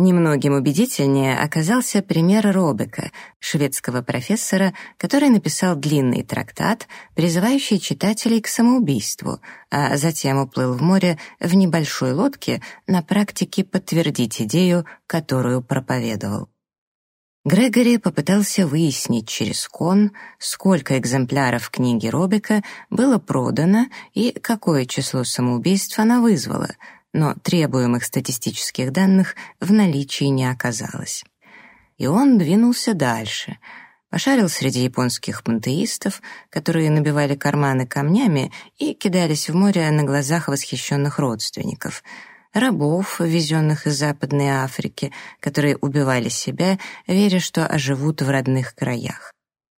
Немногим убедительнее оказался пример Робека, шведского профессора, который написал длинный трактат, призывающий читателей к самоубийству, а затем уплыл в море в небольшой лодке на практике подтвердить идею, которую проповедовал. Грегори попытался выяснить через кон, сколько экземпляров книги Робека было продано и какое число самоубийств она вызвала — но требуемых статистических данных в наличии не оказалось. И он двинулся дальше, пошарил среди японских пантеистов, которые набивали карманы камнями и кидались в море на глазах восхищенных родственников, рабов, везенных из Западной Африки, которые убивали себя, веря, что оживут в родных краях.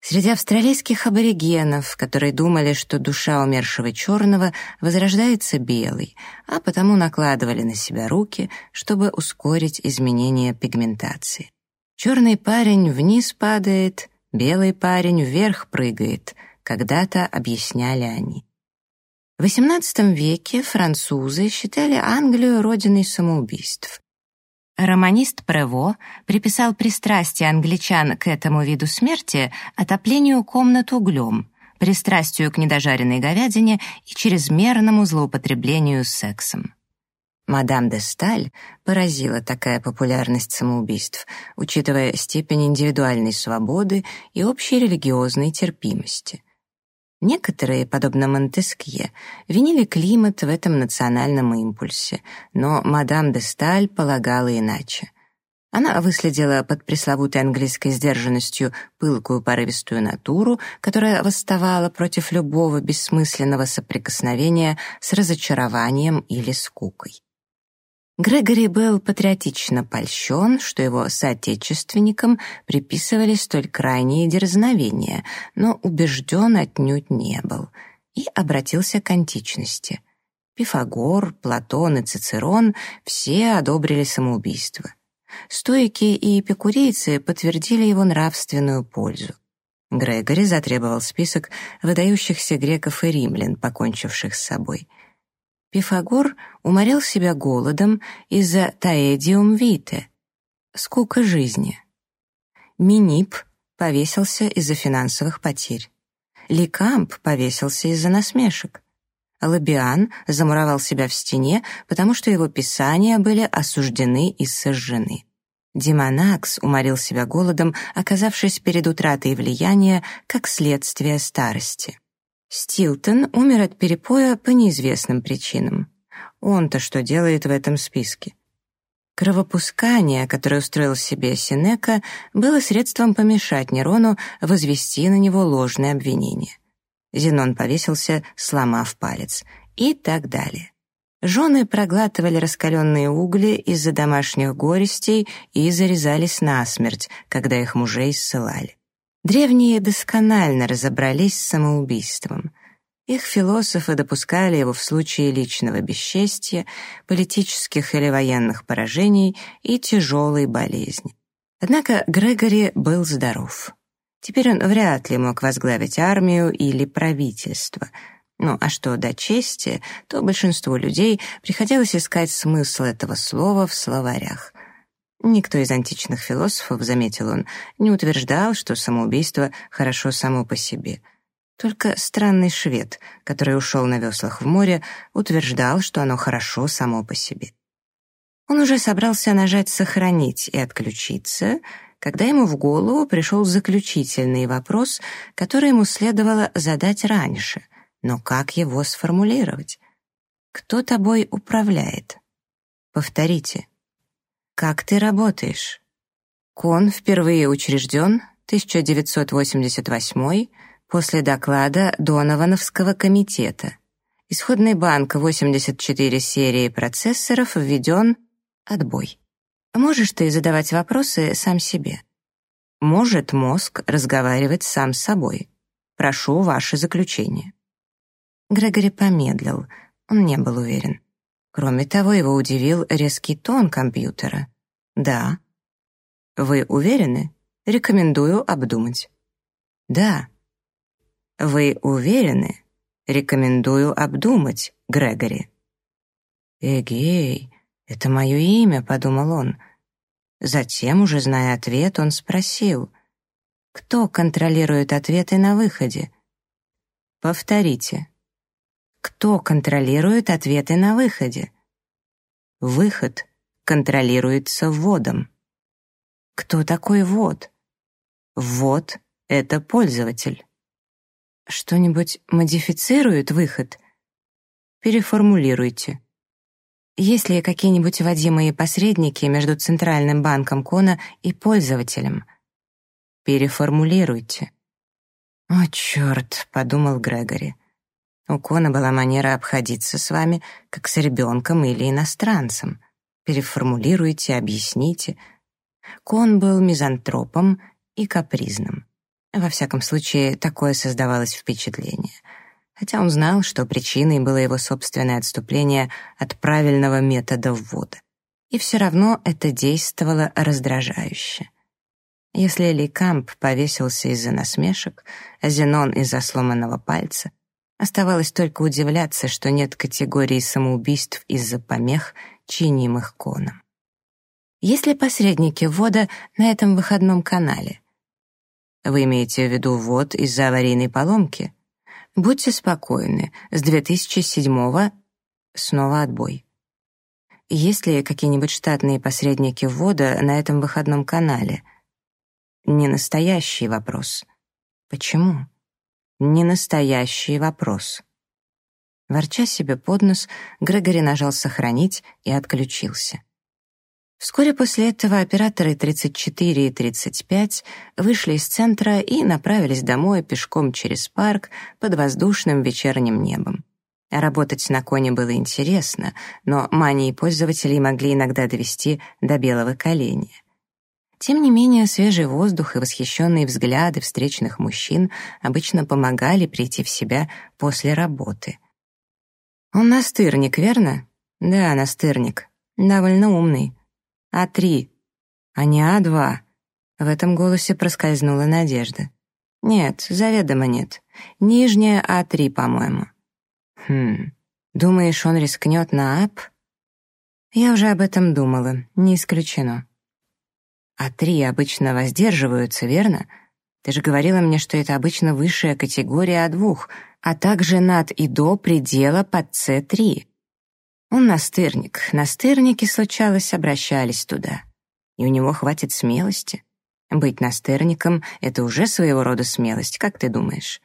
Среди австралийских аборигенов, которые думали, что душа умершего черного возрождается белой, а потому накладывали на себя руки, чтобы ускорить изменение пигментации. Черный парень вниз падает, белый парень вверх прыгает, когда-то объясняли они. В XVIII веке французы считали Англию родиной самоубийств. Романист Прево приписал пристрастие англичан к этому виду смерти отоплению комнат углем, пристрастию к недожаренной говядине и чрезмерному злоупотреблению сексом. Мадам де Сталь поразила такая популярность самоубийств, учитывая степень индивидуальной свободы и общей религиозной терпимости — Некоторые, подобно Монтескье, винили климат в этом национальном импульсе, но мадам де Сталь полагала иначе. Она выследила под пресловутой английской сдержанностью пылкую порывистую натуру, которая восставала против любого бессмысленного соприкосновения с разочарованием или скукой. Грегори был патриотично польщен, что его соотечественникам приписывали столь крайние дерзновения, но убежден отнюдь не был, и обратился к античности. Пифагор, Платон и Цицерон все одобрили самоубийство. Стоики и эпикурейцы подтвердили его нравственную пользу. Грегори затребовал список выдающихся греков и римлян, покончивших с собой — Пифагор уморил себя голодом из-за таэдиум вите, скука жизни. Минип повесился из-за финансовых потерь. Ликамп повесился из-за насмешек. Лабиан замуровал себя в стене, потому что его писания были осуждены и сожжены. Димонакс уморил себя голодом, оказавшись перед утратой влияния как следствие старости. Стилтон умер от перепоя по неизвестным причинам. Он-то что делает в этом списке? Кровопускание, которое устроил себе Синека, было средством помешать Нерону возвести на него ложное обвинение. Зенон повесился, сломав палец, и так далее. Жены проглатывали раскаленные угли из-за домашних горестей и зарезались насмерть, когда их мужей ссылали. Древние досконально разобрались с самоубийством. Их философы допускали его в случае личного бесчестия, политических или военных поражений и тяжелой болезни. Однако Грегори был здоров. Теперь он вряд ли мог возглавить армию или правительство. Ну а что до чести, то большинству людей приходилось искать смысл этого слова в словарях. Никто из античных философов, заметил он, не утверждал, что самоубийство хорошо само по себе. Только странный швед, который ушел на веслах в море, утверждал, что оно хорошо само по себе. Он уже собрался нажать «сохранить» и «отключиться», когда ему в голову пришел заключительный вопрос, который ему следовало задать раньше. Но как его сформулировать? Кто тобой управляет? Повторите. Как ты работаешь? Кон впервые учрежден 1988 после доклада Доновановского комитета. Исходный банк 84 серии процессоров введен отбой. Можешь ты задавать вопросы сам себе? Может мозг разговаривать сам с собой? Прошу ваше заключение. Грегори помедлил, он не был уверен. Кроме того, его удивил резкий тон компьютера. «Да». «Вы уверены? Рекомендую обдумать». «Да». «Вы уверены? Рекомендую обдумать, Грегори». «Эгей, это мое имя», — подумал он. Затем, уже зная ответ, он спросил, «Кто контролирует ответы на выходе?» «Повторите». «Кто контролирует ответы на выходе?» «Выход контролируется вводом». «Кто такой ввод?» «Ввод — это пользователь». «Что-нибудь модифицирует выход?» «Переформулируйте». Есть ли какие-нибудь вводимые посредники между Центральным банком Кона и пользователем? Переформулируйте. «О, черт», — подумал Грегори. У Кона была манера обходиться с вами, как с ребенком или иностранцем. Переформулируйте, объясните. Кон был мизантропом и капризным. Во всяком случае, такое создавалось впечатление — хотя он знал, что причиной было его собственное отступление от правильного метода ввода. И все равно это действовало раздражающе. Если Ли Камп повесился из-за насмешек, а Зенон из-за сломанного пальца, оставалось только удивляться, что нет категории самоубийств из-за помех, чинимых коном. Есть ли посредники ввода на этом выходном канале? Вы имеете в виду ввод из-за аварийной поломки? Будьте спокойны, с 2007-го снова отбой. Есть ли какие-нибудь штатные посредники ввода на этом выходном канале? Не настоящий вопрос. Почему? Не настоящий вопрос. Ворча себе под нос, Грегори нажал «Сохранить» и отключился. Вскоре после этого операторы 34 и 35 вышли из центра и направились домой пешком через парк под воздушным вечерним небом. Работать на коне было интересно, но мании пользователей могли иногда довести до белого коленя. Тем не менее, свежий воздух и восхищенные взгляды встречных мужчин обычно помогали прийти в себя после работы. «Он настырник, верно?» «Да, настырник. Довольно умный. А3, а не А2. В этом голосе проскользнула надежда. Нет, заведомо нет. Нижняя А3, по-моему. Хм, думаешь, он рискнет на АП? Я уже об этом думала, не исключено. А3 обычно воздерживаются, верно? Ты же говорила мне, что это обычно высшая категория А2, а также над и до предела под С3. Он настырник. Настырники, случалось, обращались туда. И у него хватит смелости. Быть настырником — это уже своего рода смелость, как ты думаешь?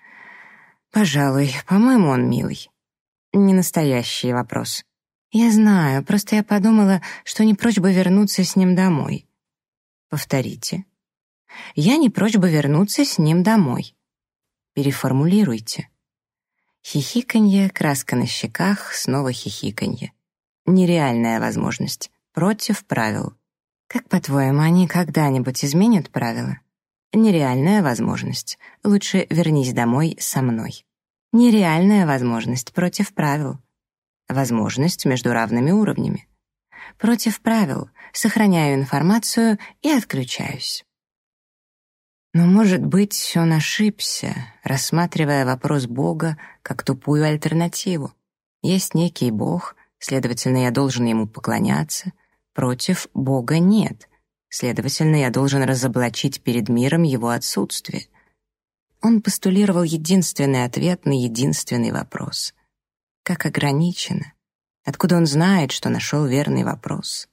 Пожалуй, по-моему, он милый. Не настоящий вопрос. Я знаю, просто я подумала, что не прочь бы вернуться с ним домой. Повторите. Я не прочь бы вернуться с ним домой. Переформулируйте. Хихиканье, краска на щеках, снова хихиканье. Нереальная возможность. Против правил. Как, по-твоему, они когда-нибудь изменят правила? Нереальная возможность. Лучше вернись домой со мной. Нереальная возможность против правил. Возможность между равными уровнями. Против правил. Сохраняю информацию и отключаюсь. Но, может быть, он ошибся, рассматривая вопрос Бога как тупую альтернативу. Есть некий Бог, следовательно, я должен ему поклоняться. Против Бога нет, следовательно, я должен разоблачить перед миром его отсутствие. Он постулировал единственный ответ на единственный вопрос. Как ограничено? Откуда он знает, что нашел верный вопрос?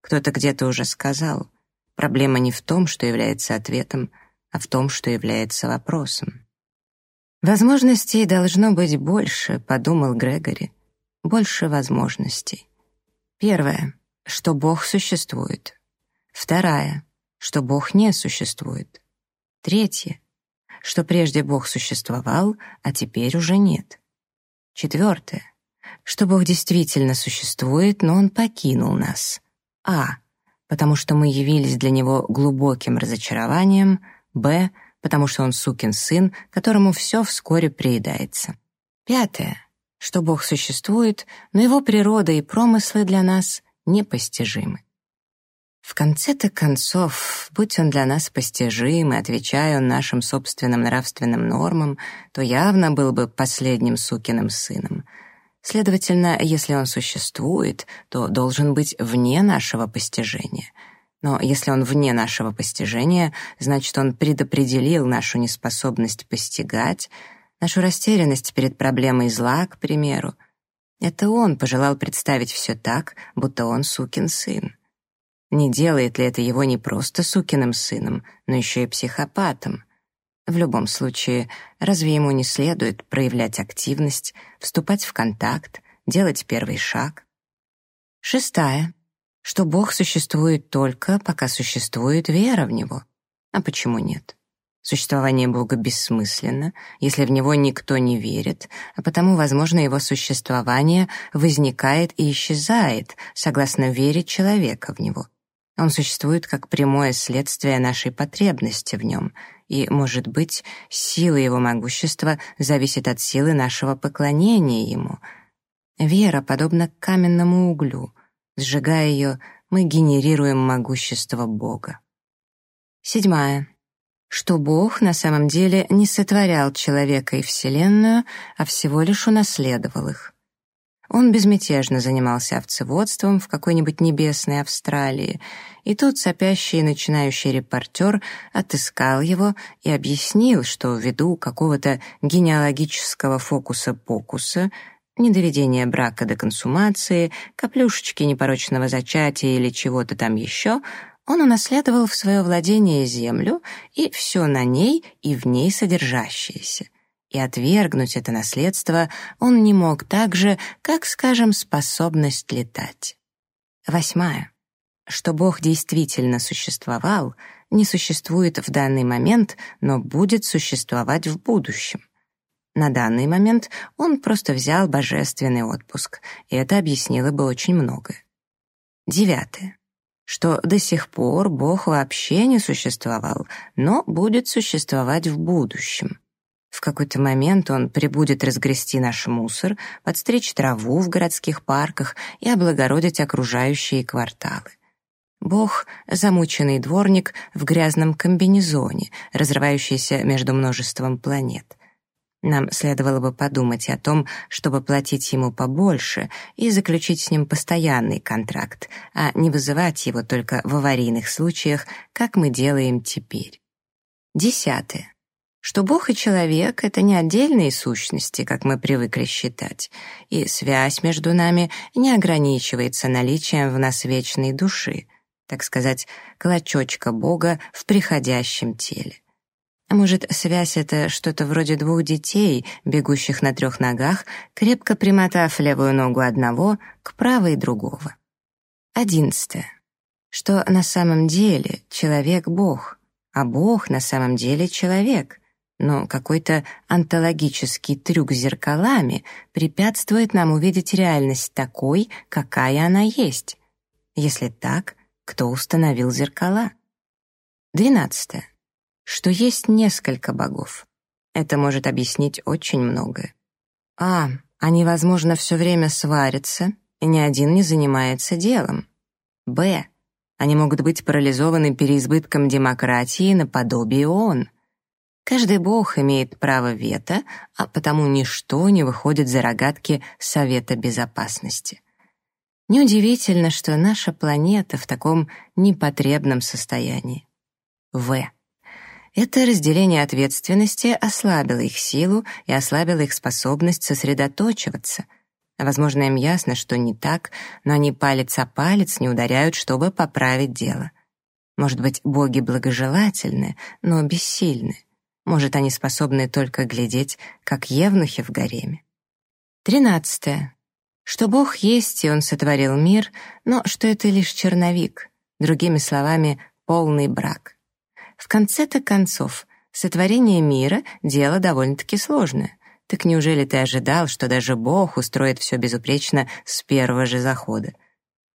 Кто-то где-то уже сказал, проблема не в том, что является ответом, а в том, что является вопросом. «Возможностей должно быть больше», — подумал Грегори. «Больше возможностей». Первое, что Бог существует. Второе, что Бог не существует. Третье, что прежде Бог существовал, а теперь уже нет. Четвертое, что Бог действительно существует, но Он покинул нас. А, потому что мы явились для Него глубоким разочарованием — Б, потому что он сукин сын, которому все вскоре приедается. Пятое, что Бог существует, но его природа и промыслы для нас непостижимы. В конце-то концов, будь он для нас постижим, и отвечая он нашим собственным нравственным нормам, то явно был бы последним сукиным сыном. Следовательно, если он существует, то должен быть вне нашего постижения. Но если он вне нашего постижения, значит, он предопределил нашу неспособность постигать, нашу растерянность перед проблемой зла, к примеру. Это он пожелал представить все так, будто он сукин сын. Не делает ли это его не просто сукиным сыном, но еще и психопатом? В любом случае, разве ему не следует проявлять активность, вступать в контакт, делать первый шаг? Шестая. Что Бог существует только, пока существует вера в Него. А почему нет? Существование Бога бессмысленно, если в Него никто не верит, а потому, возможно, Его существование возникает и исчезает, согласно вере человека в Него. Он существует как прямое следствие нашей потребности в Нем, и, может быть, сила Его могущества зависит от силы нашего поклонения Ему. Вера подобна каменному углю. Сжигая ее, мы генерируем могущество Бога. Седьмая что Бог на самом деле не сотворял человека и Вселенную, а всего лишь унаследовал их. Он безмятежно занимался овцеводством в какой-нибудь небесной Австралии, и тут сопящий начинающий репортер отыскал его и объяснил, что ввиду какого-то генеалогического фокуса-покуса недоведения брака до консумации, каплюшечки непорочного зачатия или чего-то там еще, он унаследовал в свое владение землю и все на ней и в ней содержащееся. И отвергнуть это наследство он не мог так же, как, скажем, способность летать. Восьмая. Что Бог действительно существовал, не существует в данный момент, но будет существовать в будущем. На данный момент он просто взял божественный отпуск, и это объяснило бы очень многое. Девятое что до сих пор Бог вообще не существовал, но будет существовать в будущем. В какой-то момент он прибудет разгрести наш мусор, подстричь траву в городских парках и облагородить окружающие кварталы. Бог — замученный дворник в грязном комбинезоне, разрывающийся между множеством планет. Нам следовало бы подумать о том, чтобы платить ему побольше и заключить с ним постоянный контракт, а не вызывать его только в аварийных случаях, как мы делаем теперь. Десятое. Что Бог и человек — это не отдельные сущности, как мы привыкли считать, и связь между нами не ограничивается наличием в нас вечной души, так сказать, клочочка Бога в приходящем теле. А может, связь — это что-то вроде двух детей, бегущих на трех ногах, крепко примотав левую ногу одного к правой другого. Одиннадцатое. Что на самом деле человек — Бог, а Бог на самом деле человек, но какой-то онтологический трюк с зеркалами препятствует нам увидеть реальность такой, какая она есть. Если так, кто установил зеркала? Двенадцатое что есть несколько богов. Это может объяснить очень многое. А. Они, возможно, все время сварятся, и ни один не занимается делом. Б. Они могут быть парализованы переизбытком демократии наподобие ООН. Каждый бог имеет право вето, а потому ничто не выходит за рогатки Совета Безопасности. Неудивительно, что наша планета в таком непотребном состоянии. В. Это разделение ответственности ослабило их силу и ослабило их способность сосредоточиваться. Возможно, им ясно, что не так, но они палец о палец не ударяют, чтобы поправить дело. Может быть, боги благожелательны, но бессильны. Может, они способны только глядеть, как евнухи в гареме. Тринадцатое. Что Бог есть, и Он сотворил мир, но что это лишь черновик, другими словами, полный брак. В конце-то концов, сотворение мира — дело довольно-таки сложное. Так неужели ты ожидал, что даже Бог устроит все безупречно с первого же захода?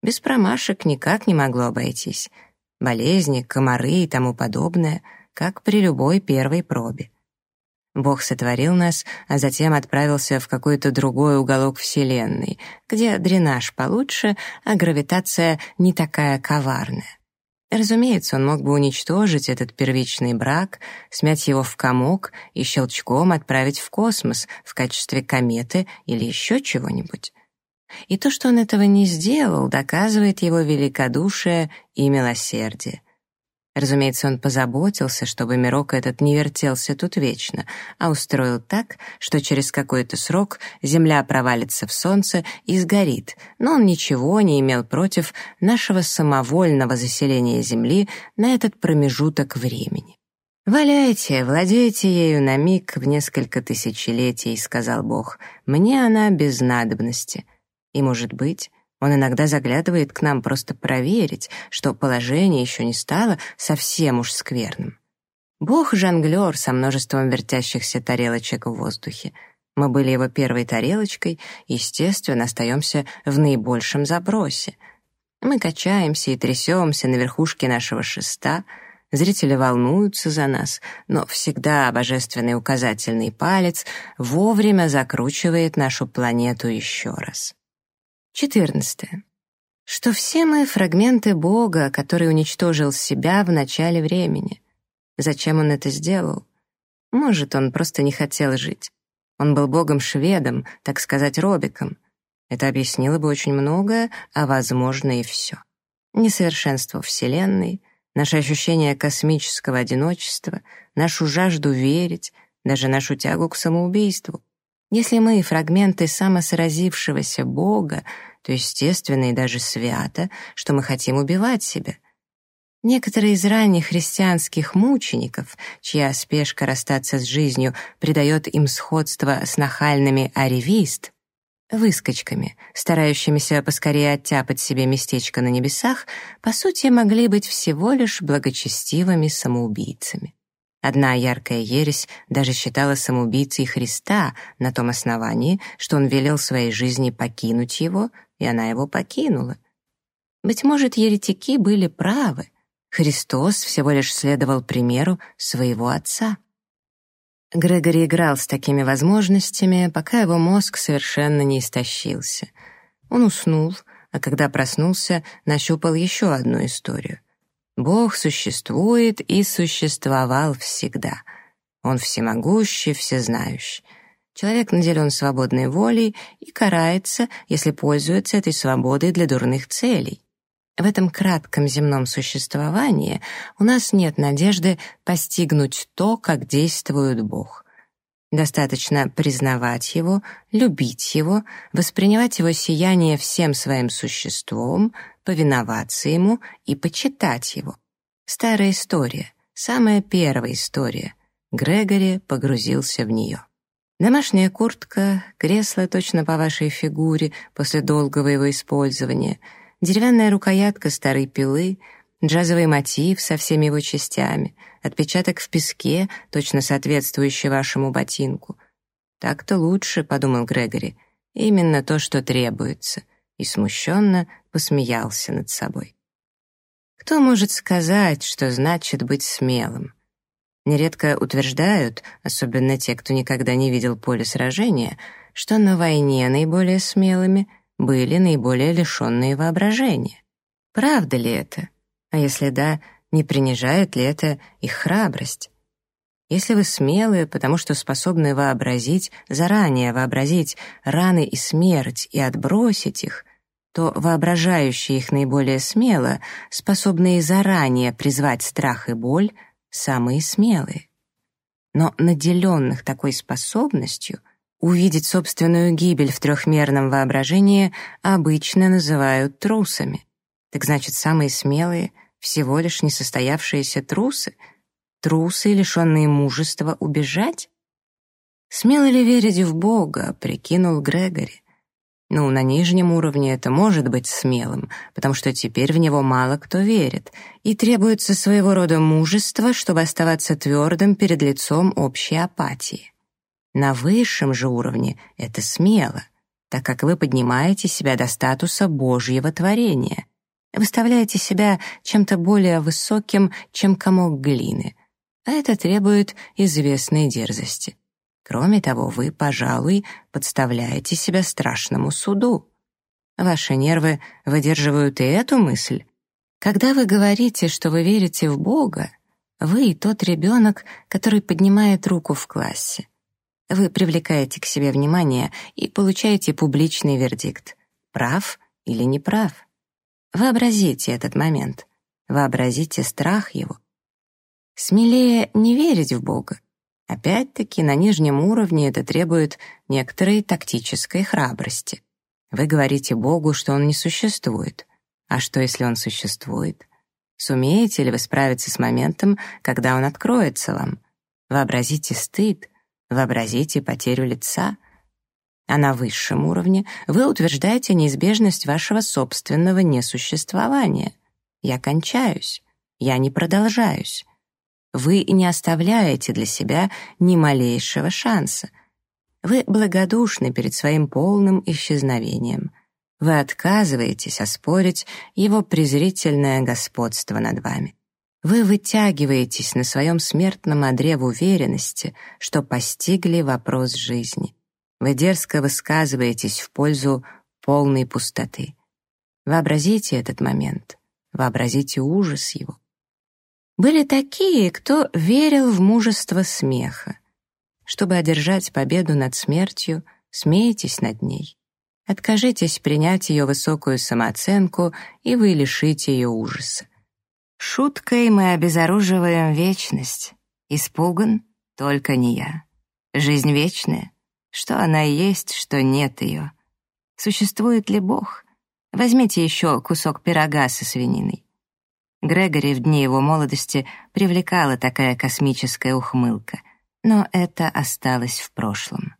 Без промашек никак не могло обойтись. Болезни, комары и тому подобное, как при любой первой пробе. Бог сотворил нас, а затем отправился в какой-то другой уголок Вселенной, где дренаж получше, а гравитация не такая коварная. Разумеется, он мог бы уничтожить этот первичный брак, смять его в комок и щелчком отправить в космос в качестве кометы или еще чего-нибудь. И то, что он этого не сделал, доказывает его великодушие и милосердие. Разумеется, он позаботился, чтобы мирок этот не вертелся тут вечно, а устроил так, что через какой-то срок земля провалится в солнце и сгорит, но он ничего не имел против нашего самовольного заселения земли на этот промежуток времени. «Валяйте, владейте ею на миг в несколько тысячелетий», — сказал Бог, — «мне она без надобности». И, может быть, он иногда заглядывает к нам просто проверить, что положение еще не стало совсем уж скверным. Бог-жонглер со множеством вертящихся тарелочек в воздухе. Мы были его первой тарелочкой, естественно, остаемся в наибольшем забросе. Мы качаемся и трясемся на верхушке нашего шеста, зрители волнуются за нас, но всегда божественный указательный палец вовремя закручивает нашу планету еще раз. 14. Что все мы фрагменты Бога, который уничтожил себя в начале времени. Зачем он это сделал? Может, он просто не хотел жить. Он был богом-шведом, так сказать, робиком. Это объяснило бы очень многое, а, возможно, и все. Несовершенство Вселенной, наше ощущение космического одиночества, нашу жажду верить, даже нашу тягу к самоубийству. Если мы фрагменты самосразившегося Бога, то естественно и даже свято, что мы хотим убивать себя. Некоторые из ранних христианских мучеников, чья спешка расстаться с жизнью придает им сходство с нахальными аревист, выскочками, старающимися поскорее оттяпать себе местечко на небесах, по сути могли быть всего лишь благочестивыми самоубийцами. Одна яркая ересь даже считала самоубийцей Христа на том основании, что он велел своей жизни покинуть его, и она его покинула. Быть может, еретики были правы. Христос всего лишь следовал примеру своего отца. Грегори играл с такими возможностями, пока его мозг совершенно не истощился. Он уснул, а когда проснулся, нащупал еще одну историю. Бог существует и существовал всегда. Он всемогущий, всезнающий. Человек наделен свободной волей и карается, если пользуется этой свободой для дурных целей. В этом кратком земном существовании у нас нет надежды постигнуть то, как действует Бог. Достаточно признавать Его, любить Его, воспринимать Его сияние всем своим существом, повиноваться Ему и почитать Его. Старая история, самая первая история. Грегори погрузился в нее. Домашняя куртка, кресло точно по вашей фигуре после долгого его использования, деревянная рукоятка старой пилы — джазовый мотив со всеми его частями, отпечаток в песке, точно соответствующий вашему ботинку. «Так-то лучше», — подумал Грегори, — «именно то, что требуется», и смущенно посмеялся над собой. Кто может сказать, что значит быть смелым? Нередко утверждают, особенно те, кто никогда не видел поле сражения, что на войне наиболее смелыми были наиболее лишенные воображения. Правда ли это? А если да, не принижает ли это их храбрость? Если вы смелые, потому что способны вообразить, заранее вообразить раны и смерть и отбросить их, то воображающие их наиболее смело, способные заранее призвать страх и боль, самые смелые. Но наделенных такой способностью увидеть собственную гибель в трехмерном воображении обычно называют трусами. Так значит, самые смелые — всего лишь несостоявшиеся трусы? Трусы, лишенные мужества убежать? Смело ли верить в Бога, прикинул Грегори. Ну, на нижнем уровне это может быть смелым, потому что теперь в него мало кто верит, и требуется своего рода мужество, чтобы оставаться твердым перед лицом общей апатии. На высшем же уровне это смело, так как вы поднимаете себя до статуса Божьего творения — выставляете себя чем-то более высоким, чем комок глины, а это требует известной дерзости. Кроме того, вы, пожалуй, подставляете себя страшному суду. Ваши нервы выдерживают и эту мысль. Когда вы говорите, что вы верите в Бога, вы тот ребенок, который поднимает руку в классе. Вы привлекаете к себе внимание и получаете публичный вердикт. прав или не прав. Вообразите этот момент. Вообразите страх его. Смелее не верить в Бога. Опять-таки, на нижнем уровне это требует некоторой тактической храбрости. Вы говорите Богу, что Он не существует. А что, если Он существует? Сумеете ли вы справиться с моментом, когда Он откроется вам? Вообразите стыд, вообразите потерю лица. А на высшем уровне вы утверждаете неизбежность вашего собственного несуществования. Я кончаюсь, я не продолжаюсь вы не оставляете для себя ни малейшего шанса. Вы благодушны перед своим полным исчезновением. Вы отказываетесь оспорить его презрительное господство над вами. Вы вытягиваетесь на своем смертном одре в уверенности, что постигли вопрос жизни. Вы дерзко высказываетесь в пользу полной пустоты. Вообразите этот момент, вообразите ужас его. Были такие, кто верил в мужество смеха. Чтобы одержать победу над смертью, смейтесь над ней. Откажитесь принять ее высокую самооценку, и вы лишите ее ужаса. Шуткой мы обезоруживаем вечность. Испуган только не я. Жизнь вечная. Что она есть, что нет ее. Существует ли Бог? Возьмите еще кусок пирога со свининой. Грегори в дни его молодости привлекала такая космическая ухмылка, но это осталось в прошлом.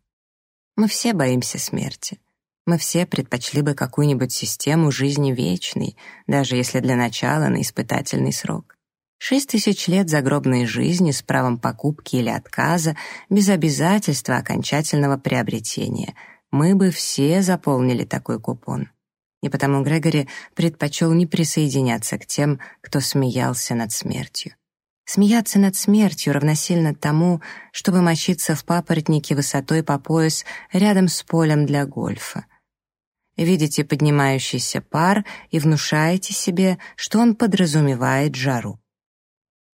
Мы все боимся смерти. Мы все предпочли бы какую-нибудь систему жизни вечной, даже если для начала на испытательный срок. Шесть тысяч лет загробной жизни с правом покупки или отказа, без обязательства окончательного приобретения. Мы бы все заполнили такой купон и потому Грегори предпочел не присоединяться к тем, кто смеялся над смертью. Смеяться над смертью равносильно тому, чтобы мочиться в папоротнике высотой по пояс рядом с полем для гольфа. Видите поднимающийся пар и внушаете себе, что он подразумевает жару.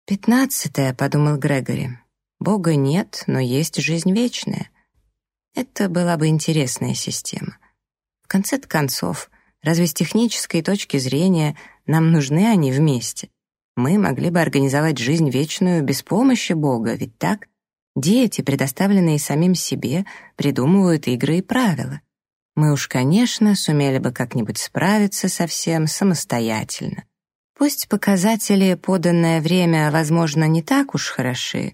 «Пятнадцатое», — подумал Грегори. «Бога нет, но есть жизнь вечная». Это была бы интересная система. В конце концов, Разве с технической точки зрения нам нужны они вместе? Мы могли бы организовать жизнь вечную без помощи Бога, ведь так? Дети, предоставленные самим себе, придумывают игры и правила. Мы уж, конечно, сумели бы как-нибудь справиться со всем самостоятельно. Пусть показатели поданное время, возможно, не так уж хороши,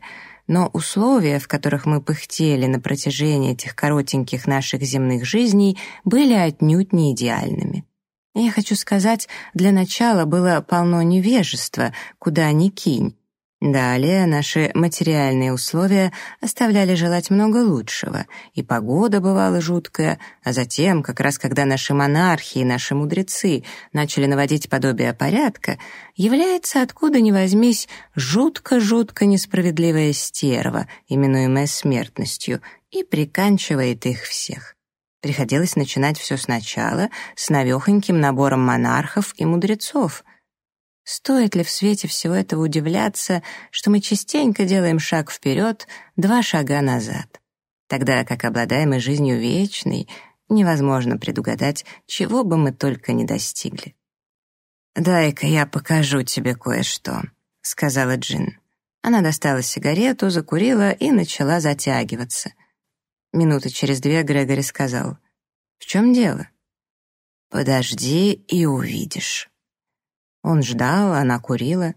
но условия, в которых мы пыхтели на протяжении этих коротеньких наших земных жизней, были отнюдь не идеальными. Я хочу сказать, для начала было полно невежества, куда ни кинь. Далее наши материальные условия оставляли желать много лучшего, и погода бывала жуткая, а затем, как раз когда наши монархи и наши мудрецы начали наводить подобие порядка, является откуда ни возьмись жутко-жутко несправедливая стерва, именуемая смертностью, и приканчивает их всех. Приходилось начинать все сначала с навехоньким набором монархов и мудрецов — Стоит ли в свете всего этого удивляться, что мы частенько делаем шаг вперед, два шага назад? Тогда как обладаемый жизнью вечной, невозможно предугадать, чего бы мы только не достигли. «Дай-ка я покажу тебе кое-что», — сказала Джин. Она достала сигарету, закурила и начала затягиваться. Минуты через две Грегори сказал, «В чем дело?» «Подожди и увидишь». Он ждал, она курила.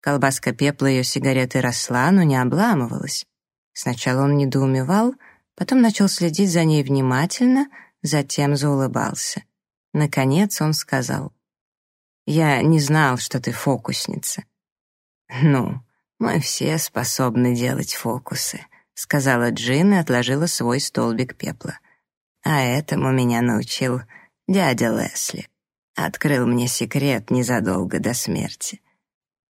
Колбаска пепла ее сигареты росла, но не обламывалась. Сначала он недоумевал, потом начал следить за ней внимательно, затем заулыбался. Наконец он сказал, «Я не знал, что ты фокусница». «Ну, мы все способны делать фокусы», — сказала Джин и отложила свой столбик пепла. «А этому меня научил дядя Лесли». Открыл мне секрет незадолго до смерти.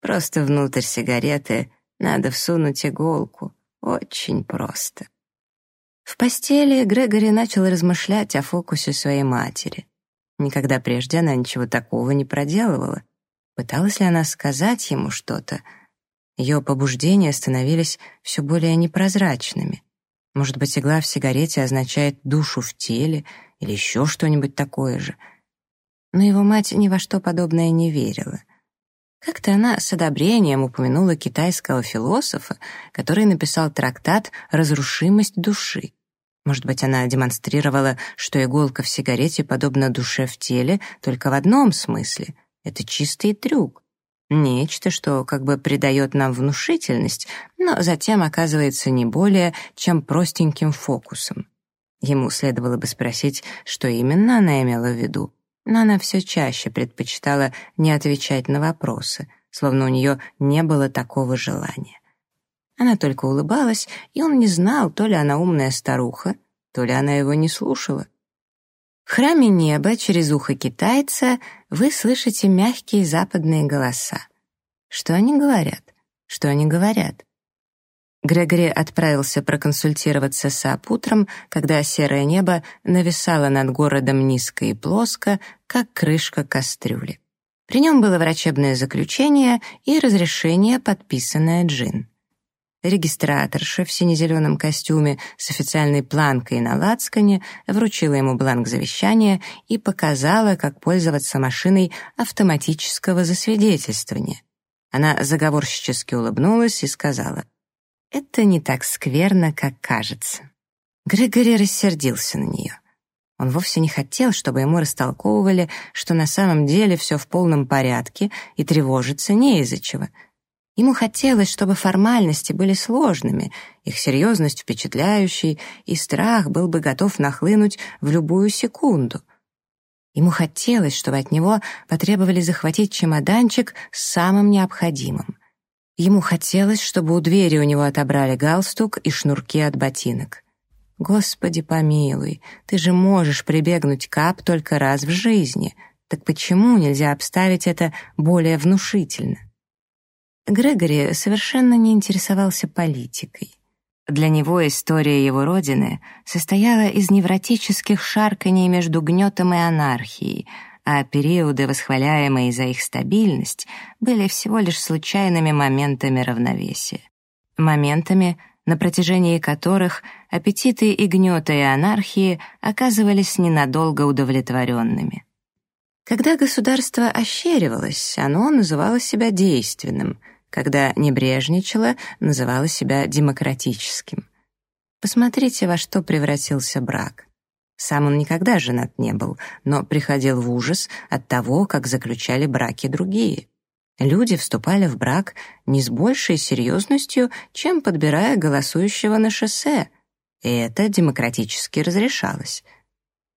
Просто внутрь сигареты надо всунуть иголку. Очень просто. В постели Грегори начал размышлять о фокусе своей матери. Никогда прежде она ничего такого не проделывала. Пыталась ли она сказать ему что-то? Ее побуждения становились все более непрозрачными. Может быть, игла в сигарете означает душу в теле или еще что-нибудь такое же — Но его мать ни во что подобное не верила. Как-то она с одобрением упомянула китайского философа, который написал трактат «Разрушимость души». Может быть, она демонстрировала, что иголка в сигарете подобна душе в теле только в одном смысле. Это чистый трюк. Нечто, что как бы придает нам внушительность, но затем оказывается не более, чем простеньким фокусом. Ему следовало бы спросить, что именно она имела в виду, но она все чаще предпочитала не отвечать на вопросы, словно у нее не было такого желания. Она только улыбалась, и он не знал, то ли она умная старуха, то ли она его не слушала. В храме неба через ухо китайца вы слышите мягкие западные голоса. Что они говорят? Что они говорят? Грегори отправился проконсультироваться с Ап утром, когда серое небо нависало над городом низко и плоско, как крышка кастрюли. При нем было врачебное заключение и разрешение, подписанное Джин. Регистраторша в сине-зеленом костюме с официальной планкой на лацкане вручила ему бланк завещания и показала, как пользоваться машиной автоматического засвидетельствования. Она заговорщически улыбнулась и сказала, это не так скверно, как кажется. Грегори рассердился на нее. Он вовсе не хотел, чтобы ему растолковывали, что на самом деле все в полном порядке и тревожиться не из-за чего. Ему хотелось, чтобы формальности были сложными, их серьезность впечатляющей, и страх был бы готов нахлынуть в любую секунду. Ему хотелось, чтобы от него потребовали захватить чемоданчик с самым необходимым. Ему хотелось, чтобы у двери у него отобрали галстук и шнурки от ботинок. Господи помилуй, ты же можешь прибегнуть к ап только раз в жизни. Так почему нельзя обставить это более внушительно? Грегори совершенно не интересовался политикой. Для него история его родины состояла из невротических шарканий между гнетом и анархией — а периоды, восхваляемые за их стабильность, были всего лишь случайными моментами равновесия. Моментами, на протяжении которых аппетиты и гнета и анархии оказывались ненадолго удовлетворенными. Когда государство ощеривалось, оно называло себя действенным, когда небрежничало, называло себя демократическим. Посмотрите, во что превратился брак — сам он никогда женат не был, но приходил в ужас от того, как заключали браки другие. Люди вступали в брак не с большей серьезностью, чем подбирая голосующего на шоссе, и это демократически разрешалось.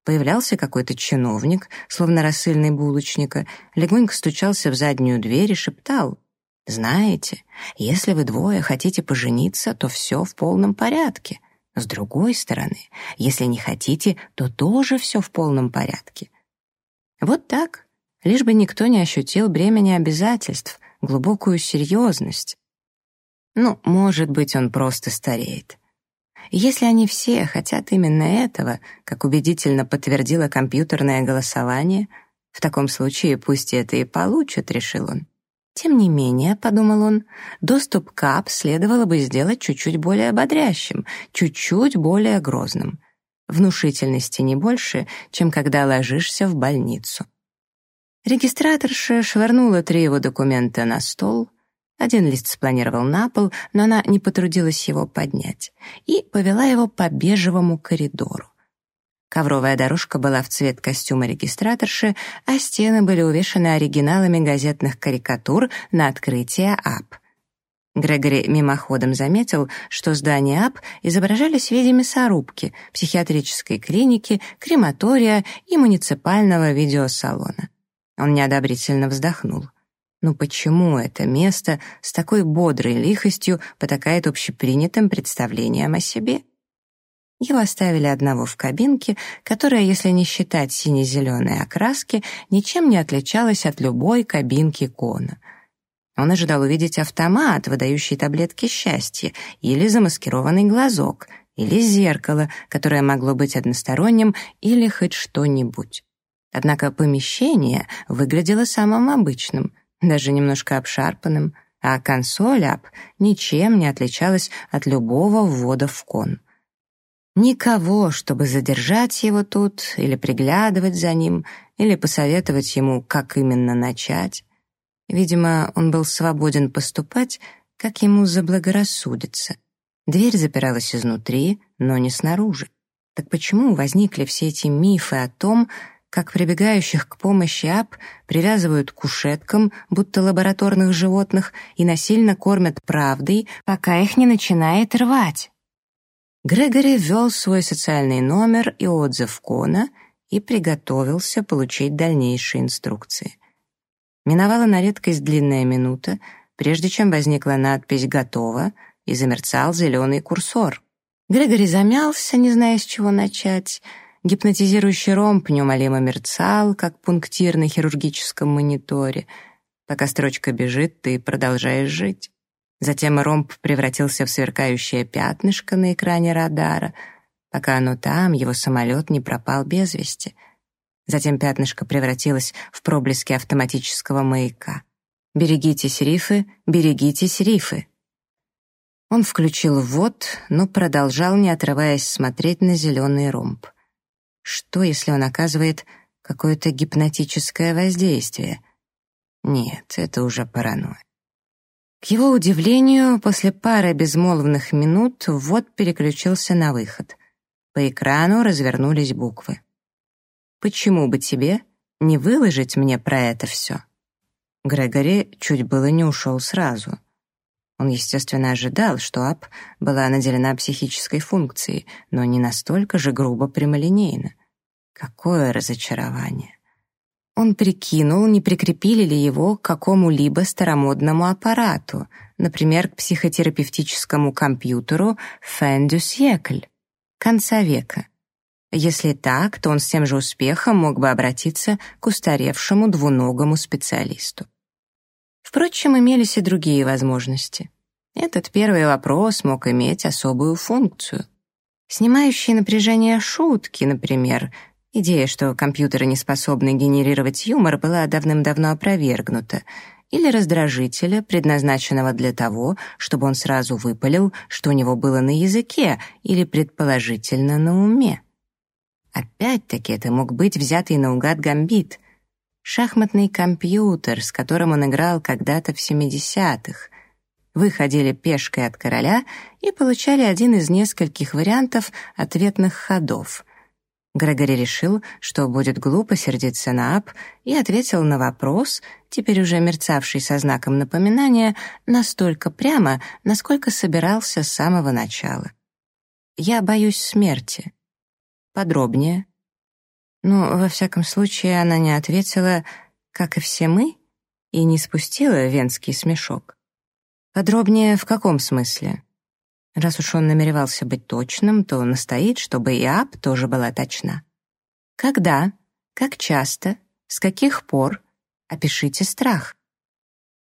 Появлялся какой-то чиновник, словно рассыльный булочника, легонько стучался в заднюю дверь и шептал «Знаете, если вы двое хотите пожениться, то все в полном порядке. С другой стороны, если не хотите, то тоже все в полном порядке. Вот так, лишь бы никто не ощутил бремени обязательств, глубокую серьезность. Ну, может быть, он просто стареет. Если они все хотят именно этого, как убедительно подтвердило компьютерное голосование, в таком случае пусть это и получат, решил он. Тем не менее, подумал он, доступ к АП следовало бы сделать чуть-чуть более ободрящим, чуть-чуть более грозным. Внушительности не больше, чем когда ложишься в больницу. Регистраторша швырнула три его документа на стол, один лист спланировал на пол, но она не потрудилась его поднять, и повела его по бежевому коридору. Ковровая дорожка была в цвет костюма регистраторши, а стены были увешаны оригиналами газетных карикатур на открытие АП. Грегори мимоходом заметил, что здания АП изображались в виде мясорубки, психиатрической клиники, крематория и муниципального видеосалона. Он неодобрительно вздохнул. Ну почему это место с такой бодрой лихостью потакает общепринятым представлением о себе? Его оставили одного в кабинке, которая, если не считать сине-зеленой окраски, ничем не отличалась от любой кабинки Кона. Он ожидал увидеть автомат, выдающий таблетки счастья, или замаскированный глазок, или зеркало, которое могло быть односторонним, или хоть что-нибудь. Однако помещение выглядело самым обычным, даже немножко обшарпанным, а консоль ап ничем не отличалась от любого ввода в кон. Никого, чтобы задержать его тут или приглядывать за ним, или посоветовать ему, как именно начать. Видимо, он был свободен поступать, как ему заблагорассудится. Дверь запиралась изнутри, но не снаружи. Так почему возникли все эти мифы о том, как прибегающих к помощи ап привязывают к кушеткам, будто лабораторных животных, и насильно кормят правдой, пока их не начинает рвать? Грегори ввел свой социальный номер и отзыв Кона и приготовился получить дальнейшие инструкции. Миновала на редкость длинная минута, прежде чем возникла надпись «Готово», и замерцал зеленый курсор. Грегори замялся, не зная, с чего начать. Гипнотизирующий ромб неумолимо мерцал, как пунктир на хирургическом мониторе. Пока строчка бежит, ты продолжаешь жить. Затем ромб превратился в сверкающее пятнышко на экране радара. Пока оно там, его самолет не пропал без вести. Затем пятнышко превратилось в проблески автоматического маяка. «Берегитесь, рифы, берегитесь, рифы!» Он включил ввод, но продолжал, не отрываясь, смотреть на зеленый ромб. Что, если он оказывает какое-то гипнотическое воздействие? Нет, это уже паранойя. К его удивлению, после пары безмолвных минут ввод переключился на выход. По экрану развернулись буквы. «Почему бы тебе не выложить мне про это все?» Грегори чуть было не ушел сразу. Он, естественно, ожидал, что Ап была наделена психической функцией, но не настолько же грубо прямолинейно. Какое разочарование! Он прикинул, не прикрепили ли его к какому-либо старомодному аппарату, например, к психотерапевтическому компьютеру «Fin du siècle» — конца века. Если так, то он с тем же успехом мог бы обратиться к устаревшему двуногому специалисту. Впрочем, имелись и другие возможности. Этот первый вопрос мог иметь особую функцию. Снимающие напряжение шутки, например, идея, что компьютеры не способны генерировать юмор, была давным-давно опровергнута, или раздражителя, предназначенного для того, чтобы он сразу выпалил, что у него было на языке или, предположительно, на уме. Опять-таки это мог быть взятый наугад гамбит, Шахматный компьютер, с которым он играл когда-то в 70-х. Вы пешкой от короля и получали один из нескольких вариантов ответных ходов. Грегори решил, что будет глупо сердиться на Ап, и ответил на вопрос, теперь уже мерцавший со знаком напоминания, настолько прямо, насколько собирался с самого начала. «Я боюсь смерти». Подробнее. Но, во всяком случае, она не ответила, как и все мы, и не спустила венский смешок. Подробнее в каком смысле? Раз уж он намеревался быть точным, то настоит, чтобы и Ап тоже была точна. Когда? Как часто? С каких пор? Опишите страх.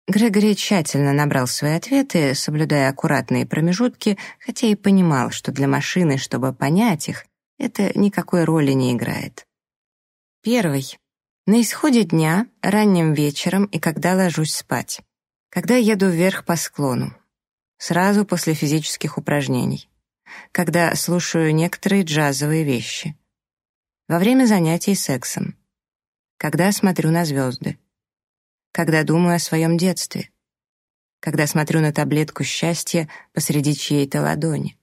Грегори тщательно набрал свои ответы, соблюдая аккуратные промежутки, хотя и понимал, что для машины, чтобы понять их, это никакой роли не играет. Первый. На исходе дня, ранним вечером и когда ложусь спать. Когда еду вверх по склону. Сразу после физических упражнений. Когда слушаю некоторые джазовые вещи. Во время занятий сексом. Когда смотрю на звезды. Когда думаю о своем детстве. Когда смотрю на таблетку счастья посреди чьей-то ладони.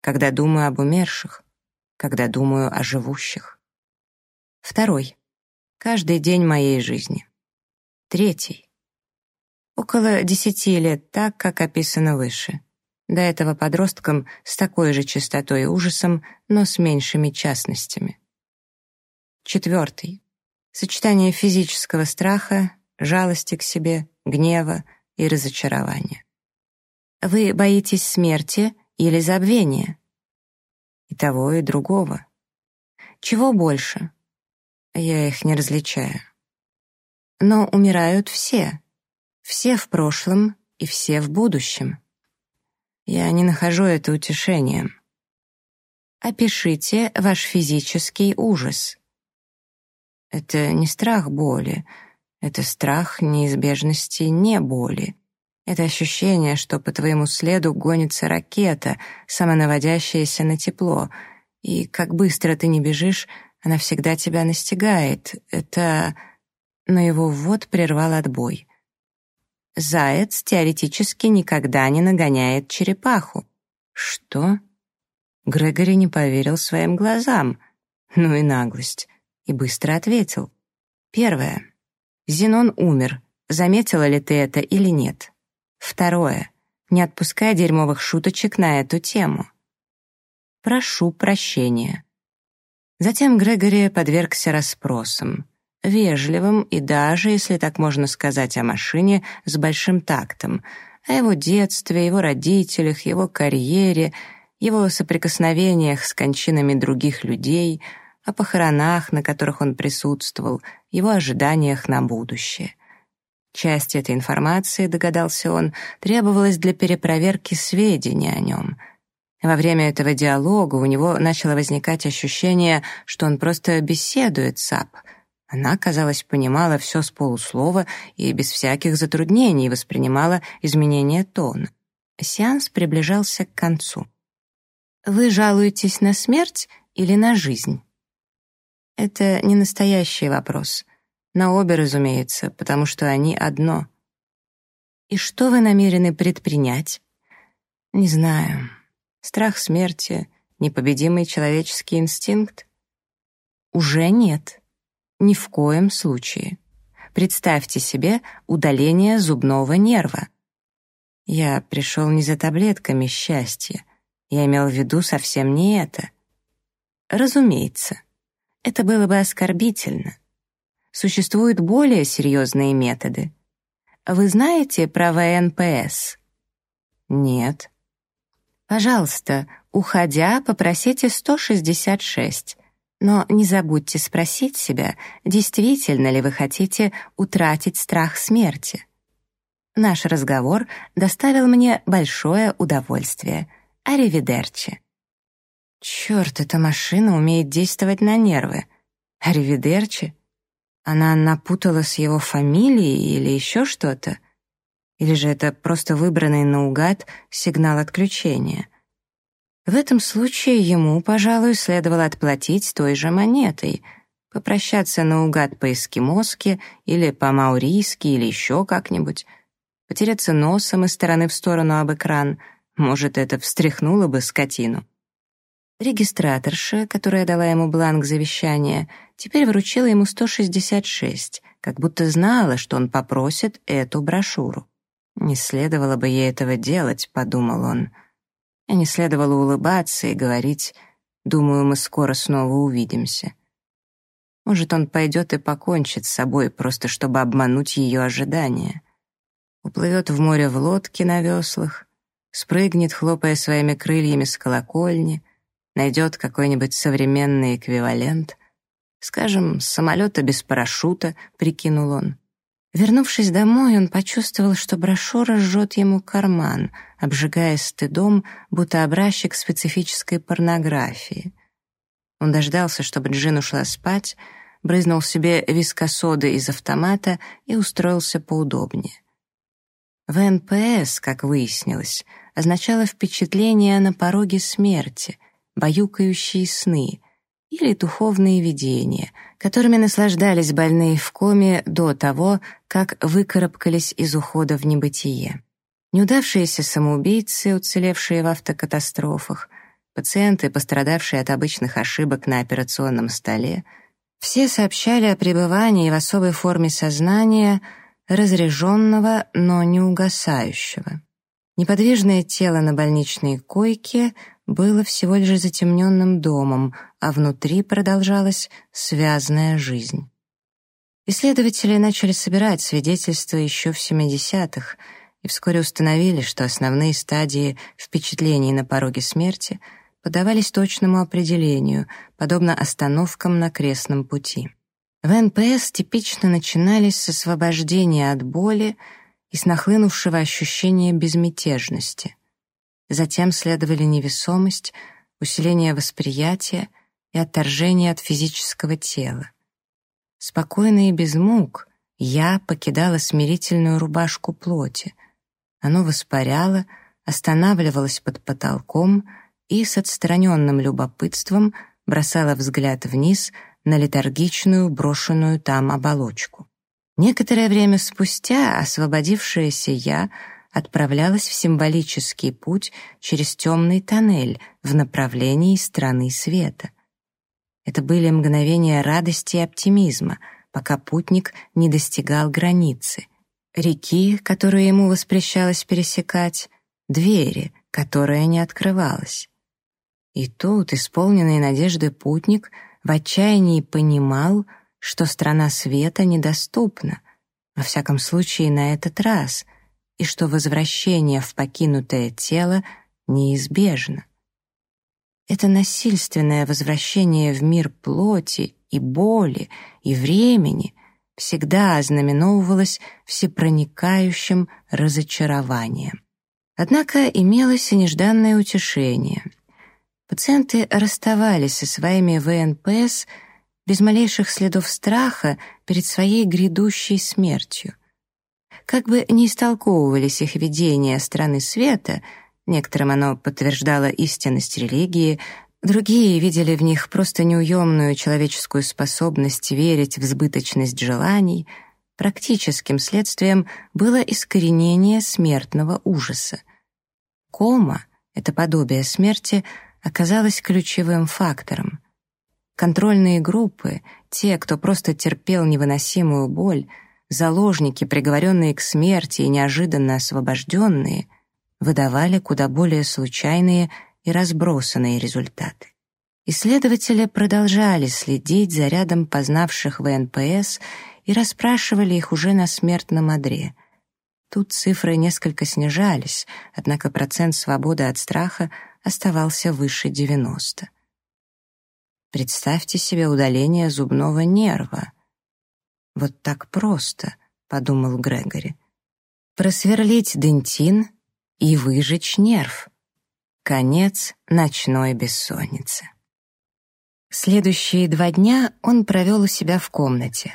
Когда думаю об умерших. Когда думаю о живущих. Второй. Каждый день моей жизни. Третий. Около десяти лет так, как описано выше. До этого подросткам с такой же частотой и ужасом, но с меньшими частностями. Четвертый. Сочетание физического страха, жалости к себе, гнева и разочарования. Вы боитесь смерти или забвения? И того, и другого. Чего больше? Я их не различаю. Но умирают все. Все в прошлом и все в будущем. Я не нахожу это утешением. Опишите ваш физический ужас. Это не страх боли, это страх неизбежности не боли. Это ощущение, что по твоему следу гонится ракета, самонаводящаяся на тепло, и как быстро ты не бежишь, Она всегда тебя настигает. Это...» Но его ввод прервал отбой. «Заяц теоретически никогда не нагоняет черепаху». «Что?» Грегори не поверил своим глазам. Ну и наглость. И быстро ответил. Первое. Зенон умер. Заметила ли ты это или нет? Второе. Не отпускай дерьмовых шуточек на эту тему. Прошу прощения. Затем Грегори подвергся расспросам. Вежливым и даже, если так можно сказать о машине, с большим тактом. О его детстве, его родителях, его карьере, его соприкосновениях с кончинами других людей, о похоронах, на которых он присутствовал, его ожиданиях на будущее. Часть этой информации, догадался он, требовалась для перепроверки сведений о нем. Во время этого диалога у него начало возникать ощущение, что он просто беседует с Ап. Она, казалось, понимала все с полуслова и без всяких затруднений воспринимала изменение тона. Сеанс приближался к концу. «Вы жалуетесь на смерть или на жизнь?» Это не настоящий вопрос — на обе, разумеется, потому что они одно. И что вы намерены предпринять? Не знаю. Страх смерти, непобедимый человеческий инстинкт? Уже нет. Ни в коем случае. Представьте себе удаление зубного нерва. Я пришел не за таблетками счастья. Я имел в виду совсем не это. Разумеется, это было бы оскорбительно существуют более серьезные методы. Вы знаете про ВНПС? Нет. Пожалуйста, уходя, попросите 166. Но не забудьте спросить себя, действительно ли вы хотите утратить страх смерти. Наш разговор доставил мне большое удовольствие. Аривидерчи. Черт, эта машина умеет действовать на нервы. Аривидерчи? Она напутала с его фамилией или еще что-то? Или же это просто выбранный наугад сигнал отключения? В этом случае ему, пожалуй, следовало отплатить той же монетой, попрощаться наугад по-эскимоски или по-маурийски или еще как-нибудь, потереться носом из стороны в сторону об экран, может, это встряхнуло бы скотину. Регистраторша, которая дала ему бланк завещания, теперь вручила ему 166, как будто знала, что он попросит эту брошюру. «Не следовало бы ей этого делать», — подумал он. И не следовало улыбаться и говорить «Думаю, мы скоро снова увидимся». Может, он пойдет и покончит с собой, просто чтобы обмануть ее ожидания. Уплывет в море в лодке на веслах, спрыгнет, хлопая своими крыльями с колокольни, найдет какой-нибудь современный эквивалент. Скажем, самолета без парашюта, прикинул он. Вернувшись домой, он почувствовал, что брошюра жжет ему карман, обжигая стыдом, будто образчик специфической порнографии. Он дождался, чтобы Джин ушла спать, брызнул себе вискосоды из автомата и устроился поудобнее. ВНПС, как выяснилось, означало впечатление на пороге смерти, баюкающие сны или духовные видения, которыми наслаждались больные в коме до того, как выкарабкались из ухода в небытие. Неудавшиеся самоубийцы, уцелевшие в автокатастрофах, пациенты, пострадавшие от обычных ошибок на операционном столе, все сообщали о пребывании в особой форме сознания, разряженного, но не угасающего. Неподвижное тело на больничной койке было всего лишь затемненным домом, а внутри продолжалась связная жизнь. Исследователи начали собирать свидетельства еще в 70-х и вскоре установили, что основные стадии впечатлений на пороге смерти поддавались точному определению, подобно остановкам на крестном пути. ВНПС типично начинались с освобождения от боли и с нахлынувшего ощущения безмятежности — Затем следовали невесомость, усиление восприятия и отторжение от физического тела. Спокойно и без мук я покидала смирительную рубашку плоти. Оно воспаряло, останавливалось под потолком и с отстраненным любопытством бросало взгляд вниз на летаргичную брошенную там оболочку. Некоторое время спустя освободившееся «я» отправлялось в символический путь через темный тоннель в направлении страны света. Это были мгновения радости и оптимизма, пока путник не достигал границы, реки, которую ему воспрещалось пересекать, двери, которая не открывалась. И тут, исполненный надежды путник, в отчаянии понимал, что страна света недоступна, во всяком случае на этот раз, и что возвращение в покинутое тело неизбежно. Это насильственное возвращение в мир плоти и боли и времени всегда ознаменовывалось всепроникающим разочарованием. Однако имелось и нежданное утешение. Пациенты расставались со своими ВНПС без малейших следов страха перед своей грядущей смертью. Как бы ни истолковывались их видения страны света, некоторым оно подтверждало истинность религии, другие видели в них просто неуемную человеческую способность верить в избыточность желаний, практическим следствием было искоренение смертного ужаса. Кома, это подобие смерти — оказалась ключевым фактором. Контрольные группы, те, кто просто терпел невыносимую боль, заложники, приговоренные к смерти и неожиданно освобожденные, выдавали куда более случайные и разбросанные результаты. Исследователи продолжали следить за рядом познавших ВНПС и расспрашивали их уже на смертном одре. Тут цифры несколько снижались, однако процент свободы от страха оставался выше 90. Представьте себе удаление зубного нерва. Вот так просто, подумал Грегори. Просверлить дентин и выжечь нерв. Конец ночной бессонницы. Следующие два дня он провел у себя в комнате.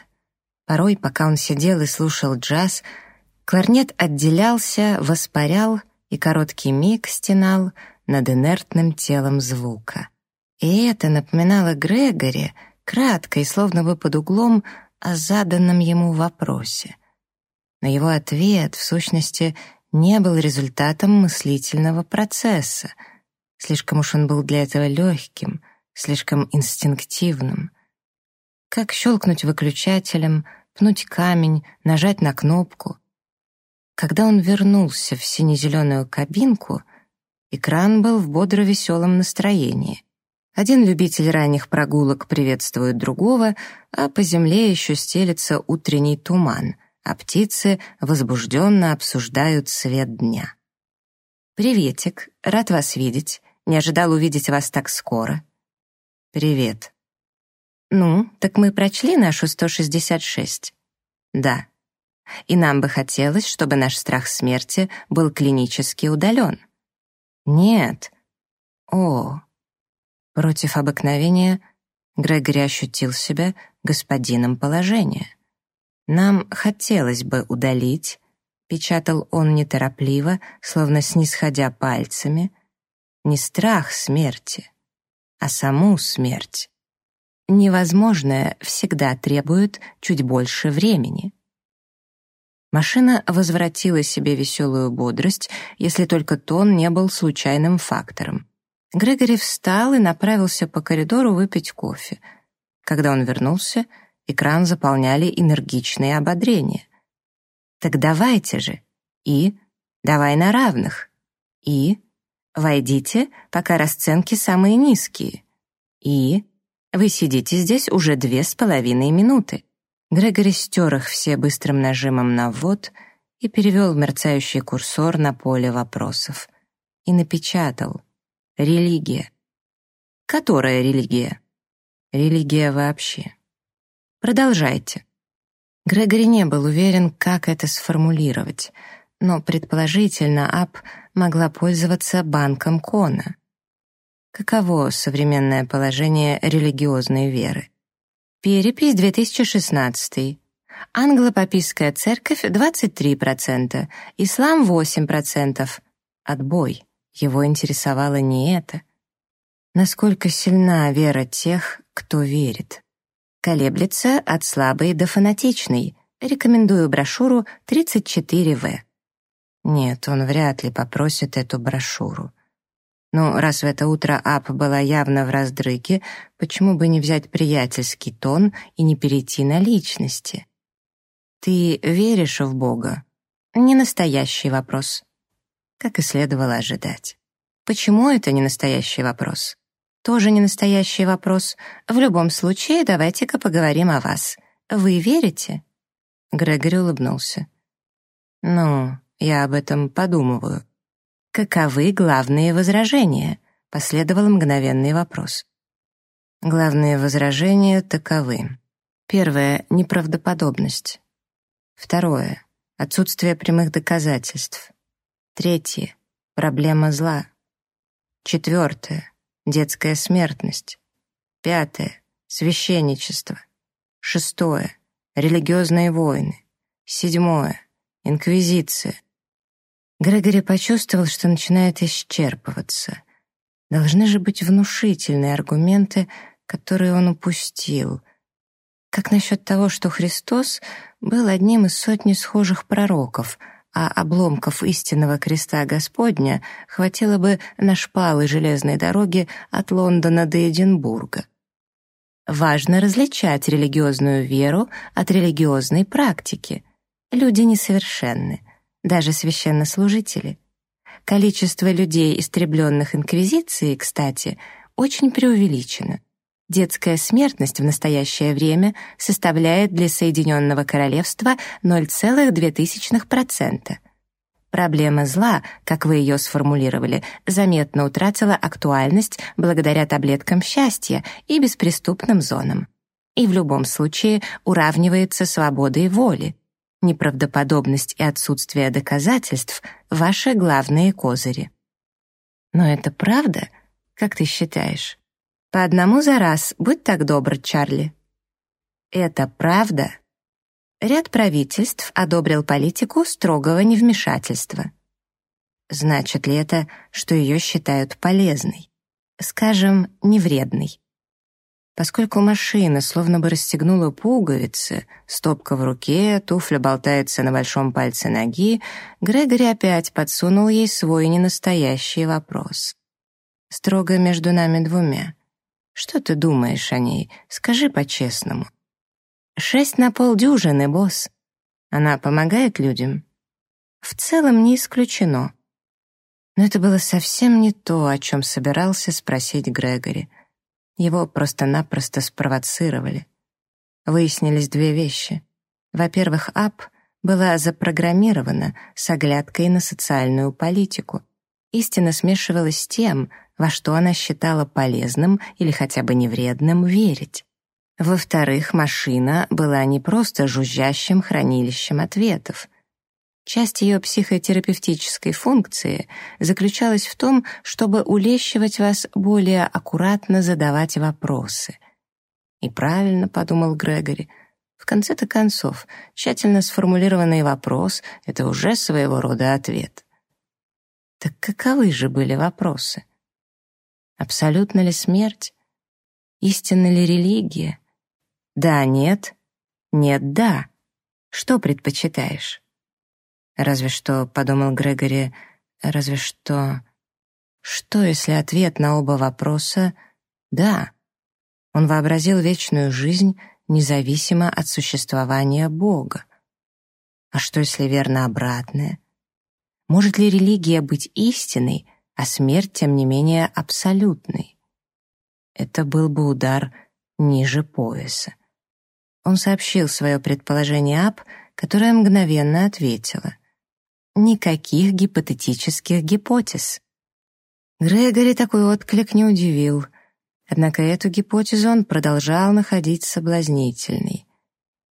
Порой, пока он сидел и слушал джаз, кларнет отделялся, воспарял и короткий миг стенал — над инертным телом звука. И это напоминало Грегори, кратко и словно бы под углом, о заданном ему вопросе. Но его ответ, в сущности, не был результатом мыслительного процесса. Слишком уж он был для этого легким, слишком инстинктивным. Как щелкнуть выключателем, пнуть камень, нажать на кнопку. Когда он вернулся в сине-зеленую кабинку, Экран был в бодро-веселом настроении. Один любитель ранних прогулок приветствует другого, а по земле еще стелется утренний туман, а птицы возбужденно обсуждают свет дня. «Приветик, рад вас видеть. Не ожидал увидеть вас так скоро». «Привет». «Ну, так мы прочли нашу 166?» «Да. И нам бы хотелось, чтобы наш страх смерти был клинически удален». Нет. О. Против обыкновения Грегори ощутил себя господином положения. Нам хотелось бы удалить, печатал он неторопливо, словно снисходя пальцами, не страх смерти, а саму смерть. Невозможное всегда требует чуть больше времени. Машина возвратила себе веселую бодрость, если только тон не был случайным фактором. Грегори встал и направился по коридору выпить кофе. Когда он вернулся, экран заполняли энергичные ободрения. «Так давайте же!» «И?» «Давай на равных!» «И?» «Войдите, пока расценки самые низкие!» «И?» «Вы сидите здесь уже две с половиной минуты!» Грегори стер их все быстрым нажимом на «ввод» и перевел мерцающий курсор на поле вопросов. И напечатал «Религия». Которая религия? Религия вообще. Продолжайте. Грегори не был уверен, как это сформулировать, но предположительно Ап могла пользоваться банком Кона. Каково современное положение религиозной веры? Перепись 2016. Англо-папистская церковь 23%, ислам 8%. Отбой. Его интересовало не это. Насколько сильна вера тех, кто верит. Колеблется от слабой до фанатичной. Рекомендую брошюру 34В. Нет, он вряд ли попросит эту брошюру. Но раз в это утро Ап была явно в раздрыге, почему бы не взять приятельский тон и не перейти на личности? «Ты веришь в Бога?» Не настоящий вопрос. Как и следовало ожидать. Почему это не настоящий вопрос? Тоже не настоящий вопрос. В любом случае, давайте-ка поговорим о вас. Вы верите? Грегори улыбнулся. Ну, я об этом подумываю. Каковы главные возражения? Последовал мгновенный вопрос. Главные возражения таковы. Первое — неправдоподобность. Второе — отсутствие прямых доказательств. Третье — проблема зла. Четвертое — детская смертность. Пятое — священничество. Шестое — религиозные войны. Седьмое — инквизиция. Грегори почувствовал, что начинает исчерпываться. Должны же быть внушительные аргументы, которые он упустил. Как насчет того, что Христос был одним из сотни схожих пророков, а обломков истинного креста Господня хватило бы на шпалы железной дороги от Лондона до Эдинбурга. Важно различать религиозную веру от религиозной практики. Люди несовершенны — даже священнослужители. Количество людей, истребленных инквизицией, кстати, очень преувеличено. Детская смертность в настоящее время составляет для Соединенного Королевства 0,02%. Проблема зла, как вы ее сформулировали, заметно утратила актуальность благодаря таблеткам счастья и беспреступным зонам. И в любом случае уравнивается свободой воли. Неправдоподобность и отсутствие доказательств — ваши главные козыри. Но это правда? Как ты считаешь? По одному за раз, будь так добр, Чарли. Это правда? Ряд правительств одобрил политику строгого невмешательства. Значит ли это, что ее считают полезной? Скажем, невредной? Поскольку машина словно бы расстегнула пуговицы, стопка в руке, туфля болтается на большом пальце ноги, Грегори опять подсунул ей свой ненастоящий вопрос. «Строго между нами двумя. Что ты думаешь о ней? Скажи по-честному». «Шесть на полдюжины, босс. Она помогает людям?» «В целом не исключено». Но это было совсем не то, о чем собирался спросить Грегори — его просто-напросто спровоцировали. Выяснились две вещи. Во-первых, АП была запрограммирована с оглядкой на социальную политику. Истина смешивалась с тем, во что она считала полезным или хотя бы невредным верить. Во-вторых, машина была не просто жужжащим хранилищем ответов. Часть ее психотерапевтической функции заключалась в том, чтобы улещивать вас более аккуратно задавать вопросы. И правильно, подумал Грегори, в конце-то концов, тщательно сформулированный вопрос — это уже своего рода ответ. Так каковы же были вопросы? Абсолютно ли смерть? Истинна ли религия? Да, нет. Нет, да. Что предпочитаешь? Разве что, подумал Грегори, разве что... Что, если ответ на оба вопроса — да? Он вообразил вечную жизнь независимо от существования Бога. А что, если верно обратное? Может ли религия быть истинной, а смерть, тем не менее, абсолютной? Это был бы удар ниже пояса. Он сообщил свое предположение Ап, которая мгновенно ответила. Никаких гипотетических гипотез. Грегори такой отклик не удивил, однако эту гипотезу он продолжал находить соблазнительной.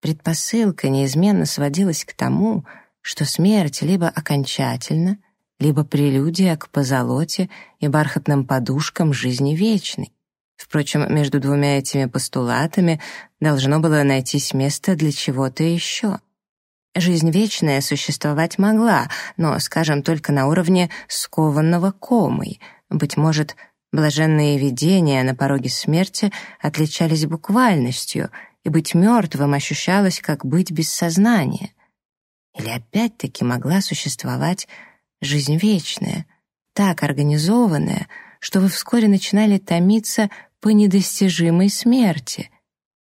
Предпосылка неизменно сводилась к тому, что смерть либо окончательна, либо прелюдия к позолоте и бархатным подушкам жизни вечной. Впрочем, между двумя этими постулатами должно было найтись место для чего-то еще — Жизнь вечная существовать могла, но, скажем, только на уровне скованного комой. Быть может, блаженные видения на пороге смерти отличались буквальностью, и быть мертвым ощущалось как быть без сознания. Или опять-таки могла существовать жизнь вечная, так организованная, что вы вскоре начинали томиться по недостижимой смерти.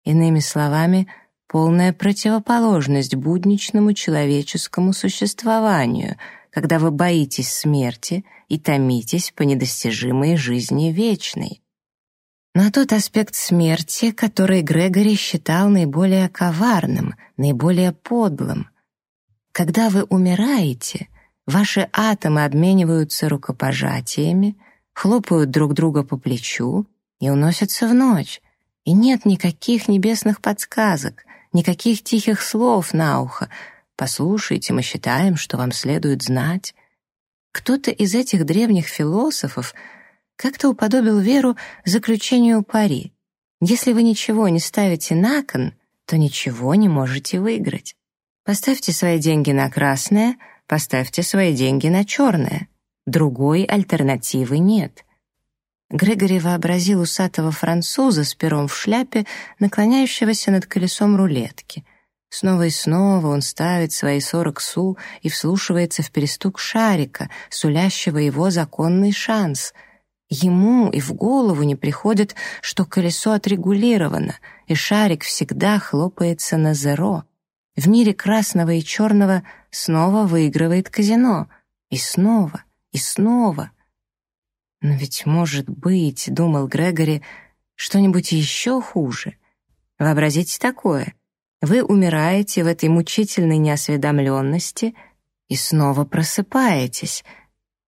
Иными словами, полная противоположность будничному человеческому существованию, когда вы боитесь смерти и томитесь по недостижимой жизни вечной. Но тот аспект смерти, который Грегори считал наиболее коварным, наиболее подлым. Когда вы умираете, ваши атомы обмениваются рукопожатиями, хлопают друг друга по плечу и уносятся в ночь, и нет никаких небесных подсказок, никаких тихих слов на ухо. Послушайте, мы считаем, что вам следует знать. Кто-то из этих древних философов — как-то уподобил веру заключению пари. Если вы ничего не ставите на кон, то ничего не можете выиграть. Поставьте свои деньги на красное, поставьте свои деньги на черное. Другой альтернативы нет. Грегори вообразил усатого француза с пером в шляпе, наклоняющегося над колесом рулетки. Снова и снова он ставит свои сорок су и вслушивается в перестук шарика, сулящего его законный шанс — Ему и в голову не приходит, что колесо отрегулировано, и шарик всегда хлопается на зеро. В мире красного и черного снова выигрывает казино. И снова, и снова. Но ведь может быть, думал Грегори, что-нибудь еще хуже. Вообразите такое. Вы умираете в этой мучительной неосведомленности и снова просыпаетесь.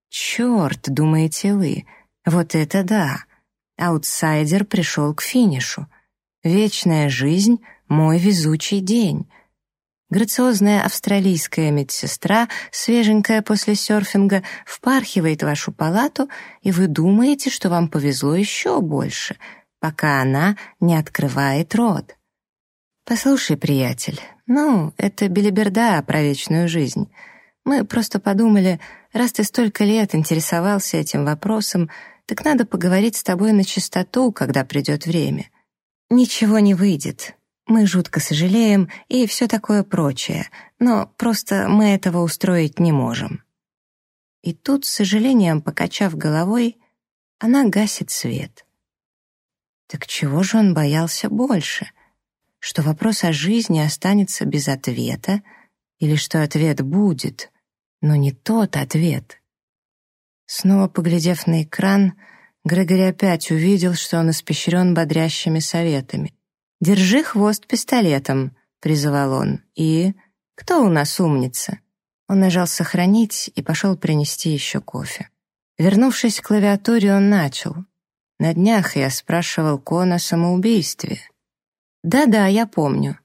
Черт, думаете вы, — вот это да! Аутсайдер пришел к финишу. Вечная жизнь — мой везучий день. Грациозная австралийская медсестра, свеженькая после серфинга, впархивает вашу палату, и вы думаете, что вам повезло еще больше, пока она не открывает рот. Послушай, приятель, ну, это белиберда про вечную жизнь. Мы просто подумали, раз ты столько лет интересовался этим вопросом, так надо поговорить с тобой на чистоту, когда придет время. Ничего не выйдет. Мы жутко сожалеем и все такое прочее, но просто мы этого устроить не можем». И тут, с сожалением покачав головой, она гасит свет. Так чего же он боялся больше? Что вопрос о жизни останется без ответа или что ответ будет, но не тот ответ — Снова поглядев на экран, Грегори опять увидел, что он испещрен бодрящими советами. «Держи хвост пистолетом», — призывал он. «И... кто у нас умница?» Он нажал «Сохранить» и пошел принести еще кофе. Вернувшись к клавиатуре, он начал. «На днях я спрашивал Кона о самоубийстве». «Да-да, я помню».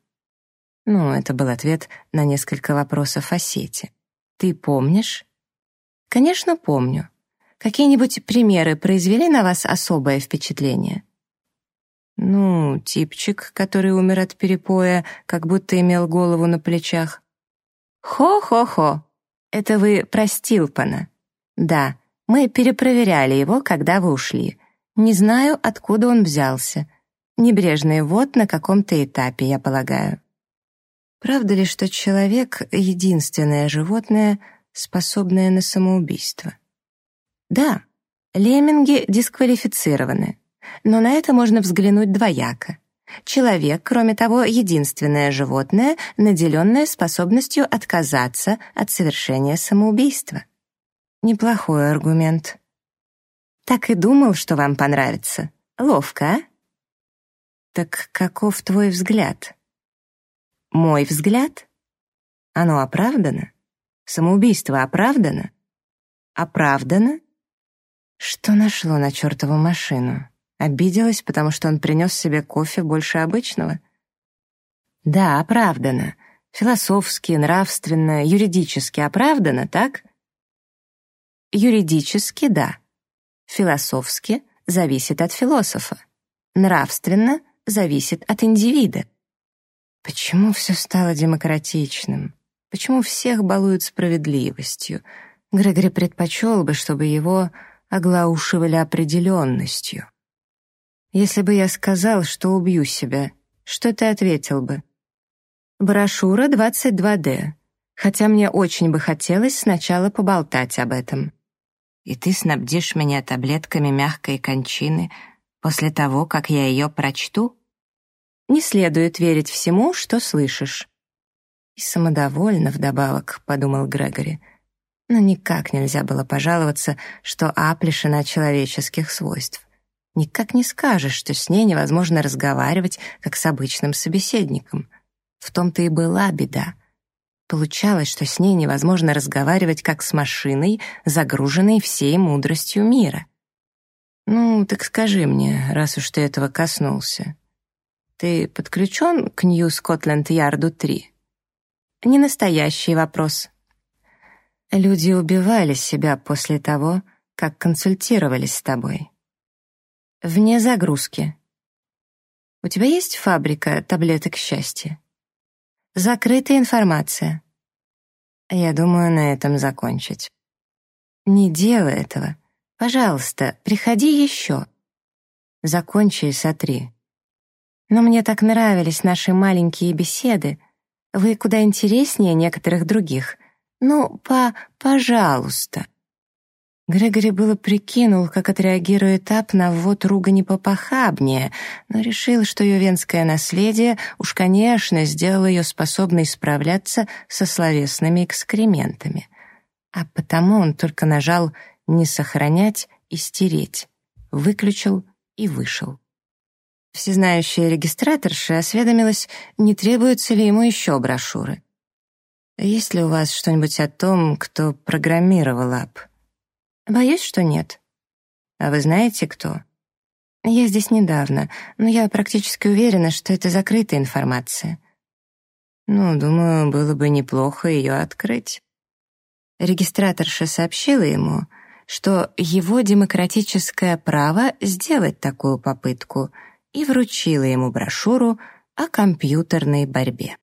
Ну, это был ответ на несколько вопросов о сети. «Ты помнишь?» «Конечно, помню. Какие-нибудь примеры произвели на вас особое впечатление?» «Ну, типчик, который умер от перепоя, как будто имел голову на плечах». «Хо-хо-хо! Это вы про Стилпана?» «Да, мы перепроверяли его, когда вы ушли. Не знаю, откуда он взялся. Небрежный вот на каком-то этапе, я полагаю». Правда ли, что человек — единственное животное, способное на самоубийство? Да, лемминги дисквалифицированы, но на это можно взглянуть двояко. Человек, кроме того, единственное животное, наделенное способностью отказаться от совершения самоубийства. Неплохой аргумент. Так и думал, что вам понравится. Ловко, а? Так каков твой взгляд? Мой взгляд? Оно оправдано? Самоубийство оправдано? Оправдано? Что нашло на чертову машину? Обиделась, потому что он принес себе кофе больше обычного? Да, оправдано. Философски, нравственно, юридически оправдано, так? Юридически — да. Философски зависит от философа. Нравственно зависит от индивида. Почему все стало демократичным? Почему всех балуют справедливостью? Грегори предпочел бы, чтобы его оглаушивали определенностью. Если бы я сказал, что убью себя, что ты ответил бы? Брошюра 22D. Хотя мне очень бы хотелось сначала поболтать об этом. И ты снабдишь меня таблетками мягкой кончины после того, как я ее прочту? Не следует верить всему, что слышишь. И самодовольно вдобавок, подумал Грегори. Но никак нельзя было пожаловаться, что Ап лишена человеческих свойств. Никак не скажешь, что с ней невозможно разговаривать, как с обычным собеседником. В том-то и была беда. Получалось, что с ней невозможно разговаривать, как с машиной, загруженной всей мудростью мира. «Ну, так скажи мне, раз уж ты этого коснулся. Ты подключен к Нью-Скотленд-Ярду 3?» «Не настоящий вопрос». Люди убивали себя после того, как консультировались с тобой. Вне загрузки. У тебя есть фабрика таблеток счастья? Закрытая информация. Я думаю, на этом закончить. Не делай этого. Пожалуйста, приходи еще. Закончи и сотри. Но мне так нравились наши маленькие беседы. Вы куда интереснее некоторых других. Ну, по... пожалуйста. Грегори было прикинул, как отреагирует Ап на ввод ругани попохабнее, но решил, что ее венское наследие уж, конечно, сделало ее способной справляться со словесными экскрементами. А потому он только нажал «не сохранять» и «стереть», выключил и вышел. Всезнающая регистраторша осведомилась, не требуются ли ему еще брошюры. «Есть ли у вас что-нибудь о том, кто программировал ап?» Боюсь, что нет. А вы знаете, кто? Я здесь недавно, но я практически уверена, что это закрытая информация. Ну, думаю, было бы неплохо ее открыть. Регистраторша сообщила ему, что его демократическое право сделать такую попытку и вручила ему брошюру о компьютерной борьбе.